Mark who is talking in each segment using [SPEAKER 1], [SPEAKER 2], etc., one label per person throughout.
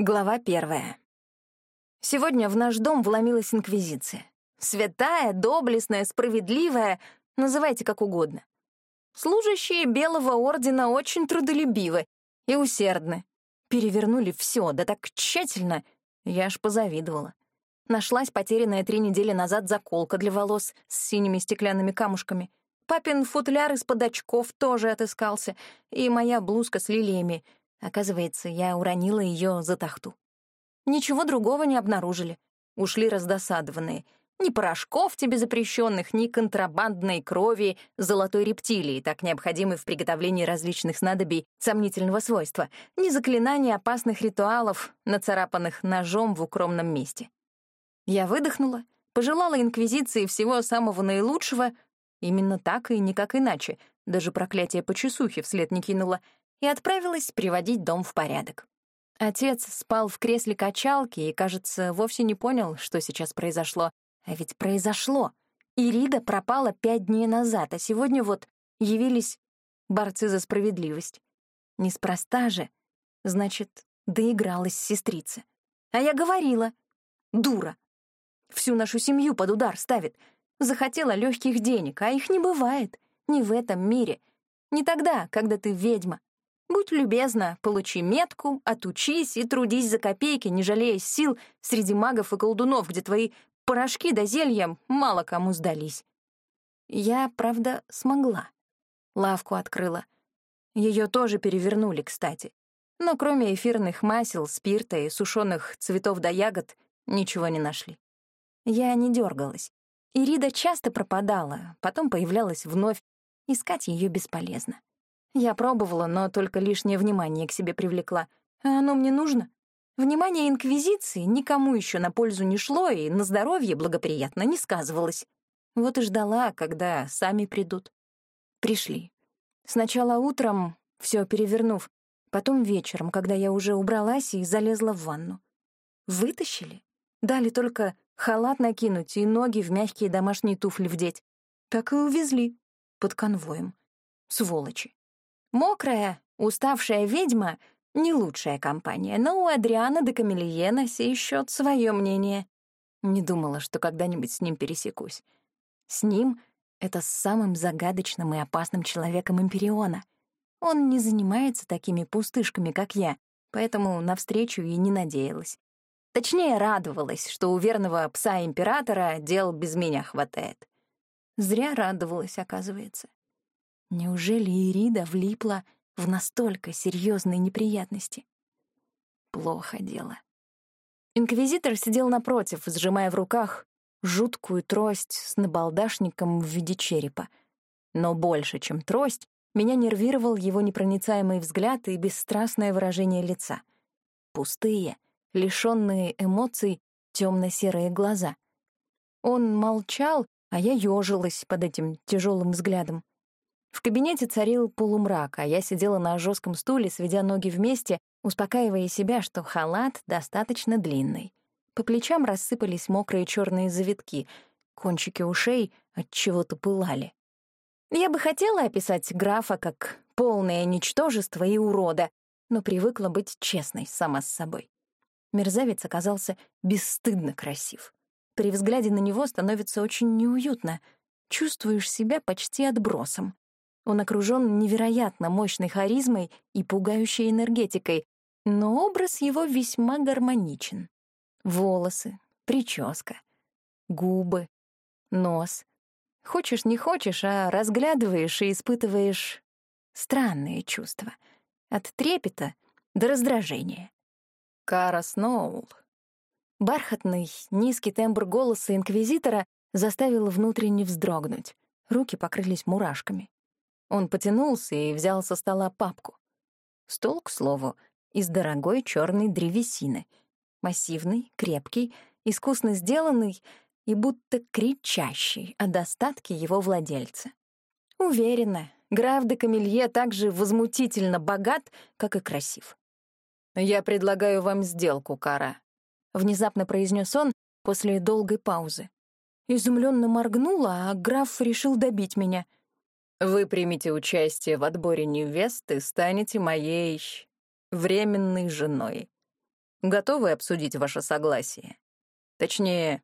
[SPEAKER 1] Глава первая. Сегодня в наш дом вломилась инквизиция. Святая, доблестная, справедливая, называйте как угодно. Служащие Белого Ордена очень трудолюбивы и усердны. Перевернули все, да так тщательно, я аж позавидовала. Нашлась потерянная три недели назад заколка для волос с синими стеклянными камушками. Папин футляр из-под очков тоже отыскался, и моя блузка с лилиями — Оказывается, я уронила ее за тахту. Ничего другого не обнаружили. Ушли раздосадованные. Ни порошков тебе запрещенных, ни контрабандной крови золотой рептилии, так необходимой в приготовлении различных снадобий сомнительного свойства, ни заклинаний опасных ритуалов, нацарапанных ножом в укромном месте. Я выдохнула, пожелала Инквизиции всего самого наилучшего, именно так и никак иначе, даже проклятие по часухе вслед не кинула — и отправилась приводить дом в порядок. Отец спал в кресле качалки и, кажется, вовсе не понял, что сейчас произошло. А ведь произошло. Ирида пропала пять дней назад, а сегодня вот явились борцы за справедливость. Неспроста же. Значит, доигралась сестрица. А я говорила. Дура. Всю нашу семью под удар ставит. Захотела легких денег, а их не бывает. Не в этом мире. Не тогда, когда ты ведьма. Будь любезна, получи метку, отучись и трудись за копейки, не жалея сил среди магов и колдунов, где твои порошки да зелья мало кому сдались. Я, правда, смогла. Лавку открыла. Ее тоже перевернули, кстати. Но кроме эфирных масел, спирта и сушеных цветов да ягод ничего не нашли. Я не дергалась. Ирида часто пропадала, потом появлялась вновь. Искать ее бесполезно. Я пробовала, но только лишнее внимание к себе привлекла. А оно мне нужно? Внимание Инквизиции никому еще на пользу не шло и на здоровье благоприятно не сказывалось. Вот и ждала, когда сами придут. Пришли. Сначала утром, все перевернув, потом вечером, когда я уже убралась и залезла в ванну. Вытащили. Дали только халат накинуть и ноги в мягкие домашние туфли вдеть. Так и увезли. Под конвоем. Сволочи. Мокрая, уставшая ведьма — не лучшая компания, но у Адриана де Камелье на сей счет свое мнение. Не думала, что когда-нибудь с ним пересекусь. С ним — это с самым загадочным и опасным человеком Империона. Он не занимается такими пустышками, как я, поэтому навстречу и не надеялась. Точнее, радовалась, что у верного пса Императора дел без меня хватает. Зря радовалась, оказывается. Неужели Ирида влипла в настолько серьезные неприятности? Плохо дело. Инквизитор сидел напротив, сжимая в руках жуткую трость с набалдашником в виде черепа. Но больше, чем трость, меня нервировал его непроницаемый взгляд и бесстрастное выражение лица. Пустые, лишенные эмоций, темно-серые глаза. Он молчал, а я ежилась под этим тяжелым взглядом. В кабинете царил полумрак, а я сидела на жестком стуле, сведя ноги вместе, успокаивая себя, что халат достаточно длинный. По плечам рассыпались мокрые черные завитки, кончики ушей от чего-то пылали. Я бы хотела описать графа как полное ничтожество и урода, но привыкла быть честной сама с собой. Мерзавец оказался бесстыдно красив. При взгляде на него становится очень неуютно. Чувствуешь себя почти отбросом. Он окружен невероятно мощной харизмой и пугающей энергетикой, но образ его весьма гармоничен. Волосы, прическа, губы, нос. Хочешь, не хочешь, а разглядываешь и испытываешь странные чувства. От трепета до раздражения. Кара Сноул. Бархатный, низкий тембр голоса инквизитора заставил внутренне вздрогнуть. Руки покрылись мурашками. Он потянулся и взял со стола папку. Стол, к слову, из дорогой черной древесины. Массивный, крепкий, искусно сделанный и будто кричащий о достатке его владельца. Уверена, граф де Камелье так же возмутительно богат, как и красив. «Я предлагаю вам сделку, Кара», — внезапно произнес он после долгой паузы. Изумленно моргнула, а граф решил добить меня — вы примете участие в отборе невесты станете моей временной женой. готовы обсудить ваше согласие? Точнее,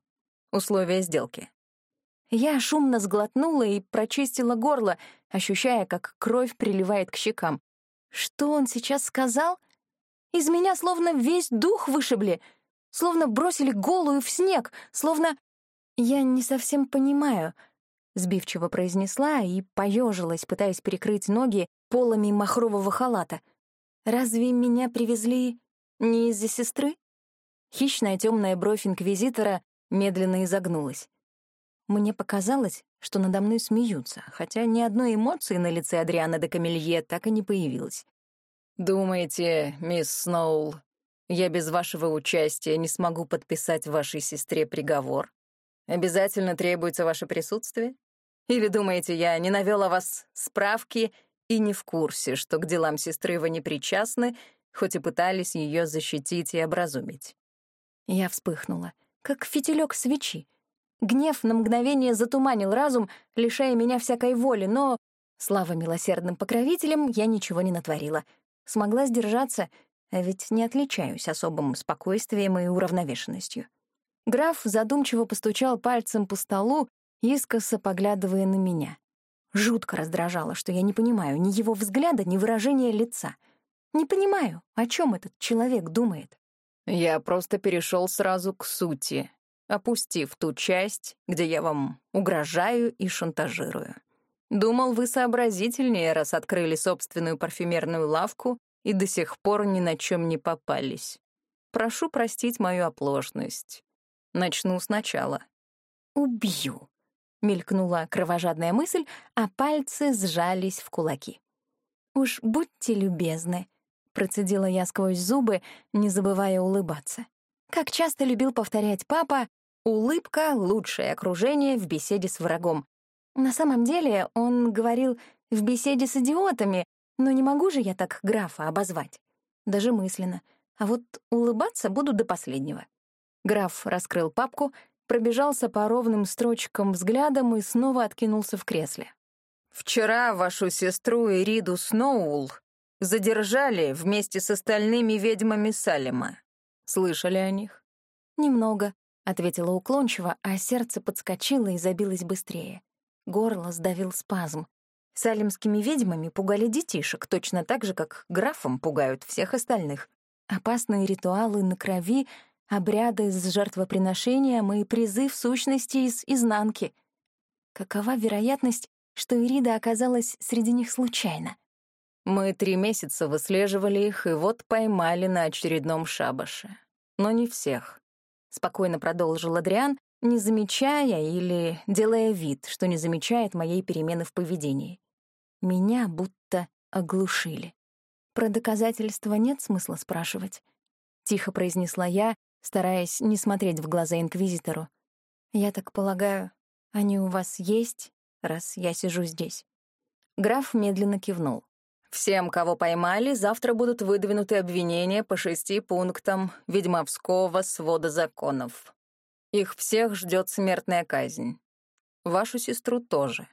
[SPEAKER 1] условия сделки. Я шумно сглотнула и прочистила горло, ощущая, как кровь приливает к щекам. Что он сейчас сказал? Из меня словно весь дух вышибли, словно бросили голую в снег, словно... Я не совсем понимаю, — сбивчиво произнесла и поежилась, пытаясь перекрыть ноги полами махрового халата. «Разве меня привезли не из-за сестры?» Хищная темная бровь инквизитора медленно изогнулась. Мне показалось, что надо мной смеются, хотя ни одной эмоции на лице Адриана де Камелье так и не появилось. «Думаете, мисс Сноул, я без вашего участия не смогу подписать вашей сестре приговор? Обязательно требуется ваше присутствие? Или думаете, я не навёл вас справки и не в курсе, что к делам сестры вы не причастны, хоть и пытались ее защитить и образумить?» Я вспыхнула, как фитилек свечи. Гнев на мгновение затуманил разум, лишая меня всякой воли, но, слава милосердным покровителям, я ничего не натворила. Смогла сдержаться, а ведь не отличаюсь особым спокойствием и уравновешенностью. Граф задумчиво постучал пальцем по столу, искоса поглядывая на меня. Жутко раздражало, что я не понимаю ни его взгляда, ни выражения лица. Не понимаю, о чем этот человек думает. Я просто перешел сразу к сути, опустив ту часть, где я вам угрожаю и шантажирую. Думал, вы сообразительнее, раз открыли собственную парфюмерную лавку и до сих пор ни на чем не попались. Прошу простить мою оплошность. Начну сначала. «Убью», — мелькнула кровожадная мысль, а пальцы сжались в кулаки. «Уж будьте любезны», — процедила я сквозь зубы, не забывая улыбаться. Как часто любил повторять папа, улыбка — лучшее окружение в беседе с врагом. На самом деле он говорил «в беседе с идиотами», но не могу же я так графа обозвать. Даже мысленно. А вот улыбаться буду до последнего. Граф раскрыл папку, пробежался по ровным строчкам взглядом и снова откинулся в кресле. «Вчера вашу сестру Ириду Сноул задержали вместе с остальными ведьмами Салема. Слышали о них?» «Немного», — ответила уклончиво, а сердце подскочило и забилось быстрее. Горло сдавил спазм. Салимскими ведьмами пугали детишек, точно так же, как графом пугают всех остальных. Опасные ритуалы на крови, обряды с жертвоприношением и призыв сущности из изнанки. Какова вероятность, что Ирида оказалась среди них случайно? Мы три месяца выслеживали их и вот поймали на очередном шабаше. Но не всех. Спокойно продолжил Адриан, не замечая или делая вид, что не замечает моей перемены в поведении. Меня будто оглушили. Про доказательства нет смысла спрашивать. Тихо произнесла я, стараясь не смотреть в глаза инквизитору. Я так полагаю, они у вас есть, раз я сижу здесь. Граф медленно кивнул. Всем, кого поймали, завтра будут выдвинуты обвинения по шести пунктам ведьмовского свода законов. Их всех ждет смертная казнь. Вашу сестру тоже.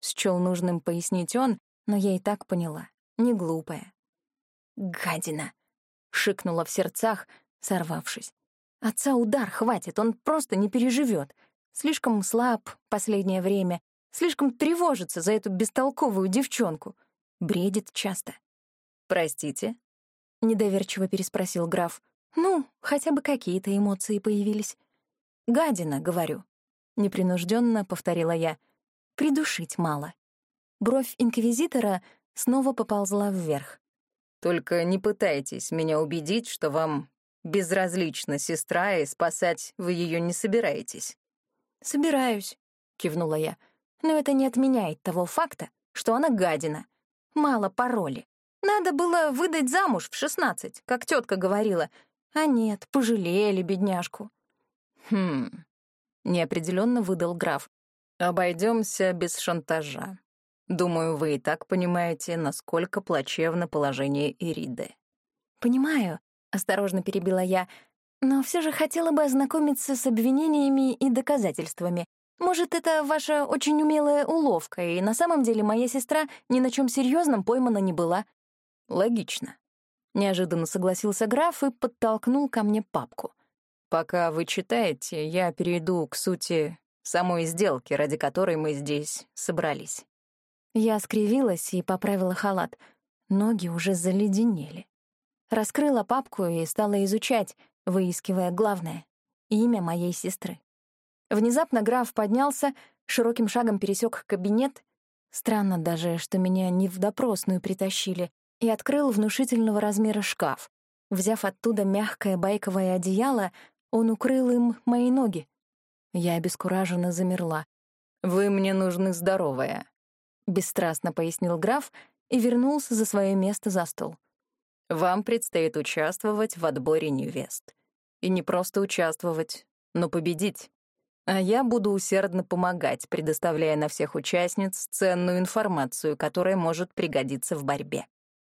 [SPEAKER 1] Счел нужным пояснить он, но я и так поняла. Не глупая. «Гадина!» — шикнула в сердцах, сорвавшись. «Отца удар хватит, он просто не переживет. Слишком слаб последнее время, слишком тревожится за эту бестолковую девчонку бредит часто. «Простите?» — недоверчиво переспросил граф. «Ну, хотя бы какие-то эмоции появились». «Гадина», — говорю. Непринужденно повторила я. «Придушить мало». Бровь инквизитора снова поползла вверх. «Только не пытайтесь меня убедить, что вам безразлична сестра, и спасать вы ее не собираетесь». «Собираюсь», — кивнула я. «Но это не отменяет того факта, что она гадина. Мало пароли. Надо было выдать замуж в шестнадцать, как тетка говорила. А нет, пожалели бедняжку. Хм, неопределенно выдал граф. Обойдемся без шантажа. Думаю, вы и так понимаете, насколько плачевно положение Ириды. Понимаю, осторожно перебила я, но все же хотела бы ознакомиться с обвинениями и доказательствами. Может, это ваша очень умелая уловка, и на самом деле моя сестра ни на чем серьезном поймана не была. Логично. Неожиданно согласился граф и подтолкнул ко мне папку.
[SPEAKER 2] «Пока вы читаете, я перейду к сути самой сделки, ради которой мы здесь собрались».
[SPEAKER 1] Я скривилась и поправила халат. Ноги уже заледенели. Раскрыла папку и стала изучать, выискивая главное — имя моей сестры. Внезапно граф поднялся, широким шагом пересек кабинет. Странно даже, что меня не в допросную притащили, и открыл внушительного размера шкаф. Взяв оттуда мягкое байковое одеяло, он укрыл им мои ноги. Я обескураженно замерла.
[SPEAKER 2] «Вы мне нужны здоровая», — бесстрастно пояснил граф и вернулся за свое место за стол. «Вам предстоит участвовать в отборе невест. И не просто участвовать, но победить. А я буду усердно помогать, предоставляя на всех участниц ценную информацию, которая может пригодиться в борьбе.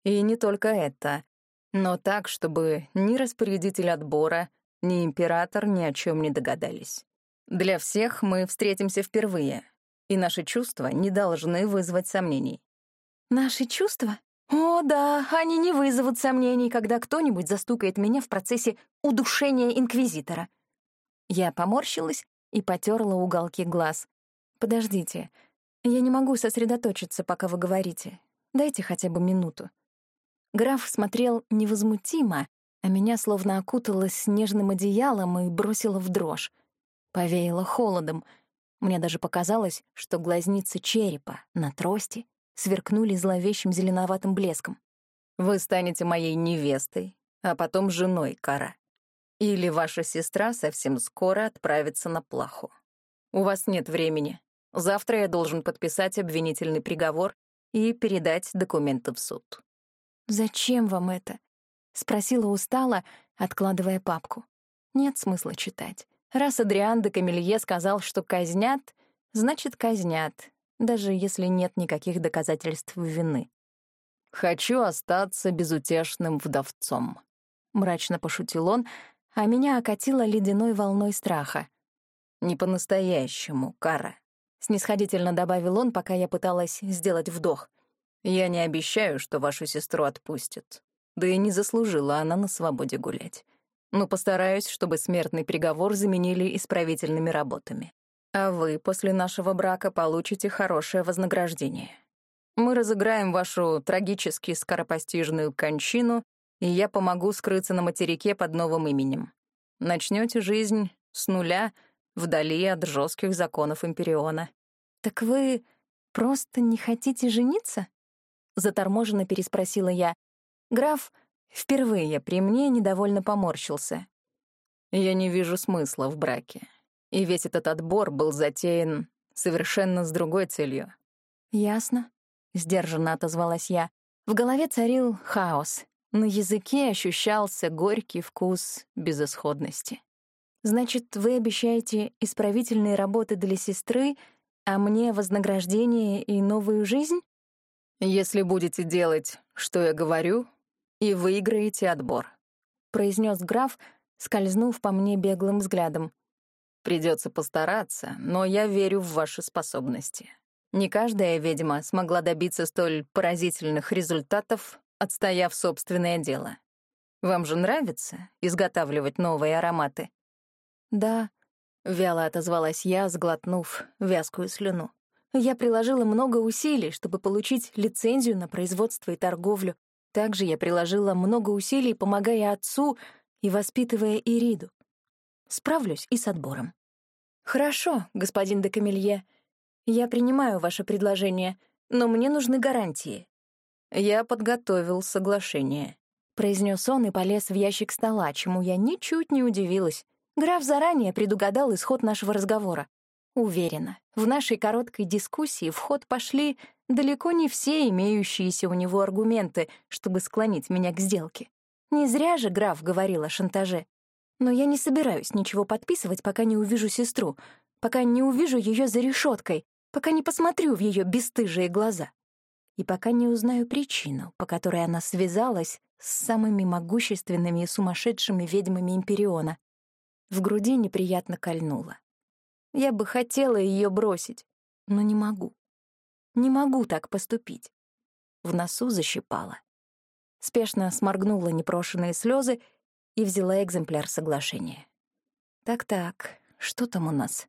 [SPEAKER 2] И не только это, но так, чтобы ни распорядитель отбора, ни император ни о чем не догадались. Для всех мы встретимся впервые, и наши чувства не должны вызвать сомнений.
[SPEAKER 1] Наши чувства? О, да, они не вызовут сомнений, когда кто-нибудь застукает меня в процессе удушения инквизитора. Я поморщилась и потерла уголки глаз. Подождите, я не могу сосредоточиться, пока вы говорите. Дайте хотя бы минуту. Граф смотрел невозмутимо, а меня словно окутало снежным одеялом и бросило в дрожь. Повеяло холодом. Мне даже показалось, что глазницы черепа на трости сверкнули зловещим зеленоватым блеском.
[SPEAKER 2] «Вы станете моей невестой, а потом женой, Кара. Или ваша сестра совсем скоро отправится на плаху. У вас нет времени. Завтра я должен подписать обвинительный приговор и передать документы в суд.
[SPEAKER 1] «Зачем вам это?» — спросила устало, откладывая папку. Нет смысла читать. Раз Адриан де Камелье сказал, что казнят, значит, казнят, даже если нет никаких доказательств вины.
[SPEAKER 2] «Хочу остаться безутешным вдовцом», — мрачно пошутил он, а меня окатило ледяной волной страха. «Не по-настоящему, Кара», — снисходительно добавил он, пока я пыталась сделать вдох — я не обещаю, что вашу сестру отпустят. Да и не заслужила она на свободе гулять. Но постараюсь, чтобы смертный приговор заменили исправительными работами. А вы после нашего брака получите хорошее вознаграждение. Мы разыграем вашу трагически скоропостижную кончину, и я помогу скрыться на материке под новым именем. Начнете жизнь с нуля, вдали от жестких законов Империона.
[SPEAKER 1] Так вы просто не хотите жениться? Заторможенно переспросила я. Граф впервые при мне недовольно поморщился.
[SPEAKER 2] Я не вижу смысла в браке. И весь этот отбор был затеян совершенно с другой целью.
[SPEAKER 1] «Ясно», — сдержанно отозвалась я. В голове царил хаос. На языке ощущался горький вкус безысходности. «Значит, вы обещаете исправительные работы для сестры, а мне вознаграждение и новую жизнь?»
[SPEAKER 2] «Если будете делать, что я говорю, и выиграете отбор», — произнес граф, скользнув по мне беглым взглядом. «Придется постараться, но я верю в ваши способности. Не каждая ведьма смогла добиться столь поразительных результатов, отстояв собственное дело. Вам же нравится изготавливать новые ароматы?»
[SPEAKER 1] «Да», — вяло отозвалась я, сглотнув вязкую слюну. Я приложила много усилий, чтобы получить лицензию на производство и торговлю. Также я приложила много усилий, помогая отцу и воспитывая Ириду. Справлюсь и с отбором. «Хорошо, господин де Камелье. Я принимаю ваше предложение, но мне нужны гарантии».
[SPEAKER 2] «Я подготовил соглашение», — произнес он и полез в ящик стола, чему я ничуть не удивилась.
[SPEAKER 1] Граф заранее предугадал исход нашего разговора. Уверена, в нашей короткой дискуссии в ход пошли далеко не все имеющиеся у него аргументы, чтобы склонить меня к сделке. Не зря же граф говорил о шантаже. Но я не собираюсь ничего подписывать, пока не увижу сестру, пока не увижу ее за решеткой, пока не посмотрю в ее бесстыжие глаза. И пока не узнаю причину, по которой она связалась с самыми могущественными и сумасшедшими ведьмами Империона. В груди неприятно кольнуло. Я бы хотела ее бросить, но не могу. Не могу так поступить. В носу защипало. спешно сморгнула непрошенные слезы и взяла экземпляр соглашения. Так-так, что там у нас?